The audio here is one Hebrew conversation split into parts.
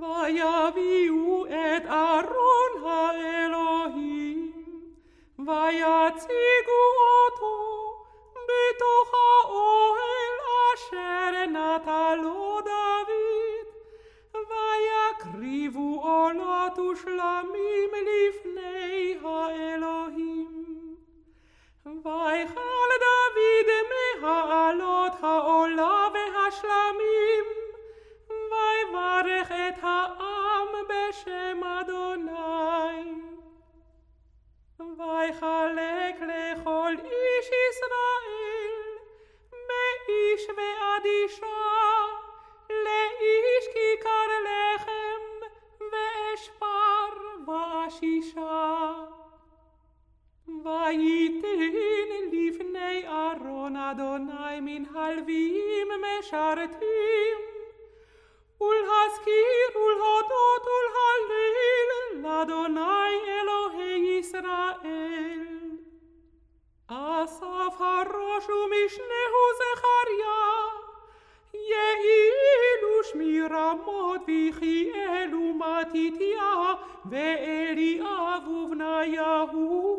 ויביאו את ארון האלוהים, ויציגו אותו בתוך האוהל אשר נטע לו דוד, ויקריבו עולות ושלמים לפני האלוהים. ויכל דוד מהעלות העולה והשלמים, את העם בשם אדוני. ויחלק לכל איש ישראל, מאיש ועד אישה, לאיש כיכר לחם, ואשפר ואשישה. וייתן לפני ארון אדוני מן הלוויים משרתים, ולהזכיר ולהודות ולהלל לאדוני אלוהי ישראל. אסף הראש ומשנהו זכריה, יעילו שמירמות ויחיאל ומתתיה ואליאב ובניהו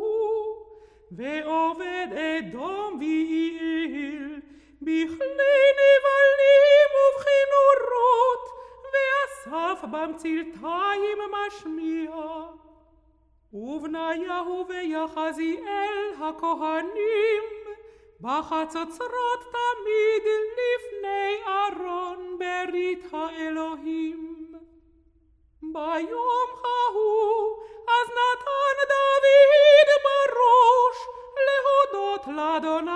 ועובד אדום ויעיל בכלי ואסף במצלתיים משמיע ובניהו ויחזיאל הכהנים בחצוצרות תמיד לפני ארון ברית האלוהים. ביום ההוא אז נתן דוד בראש להודות לאדוני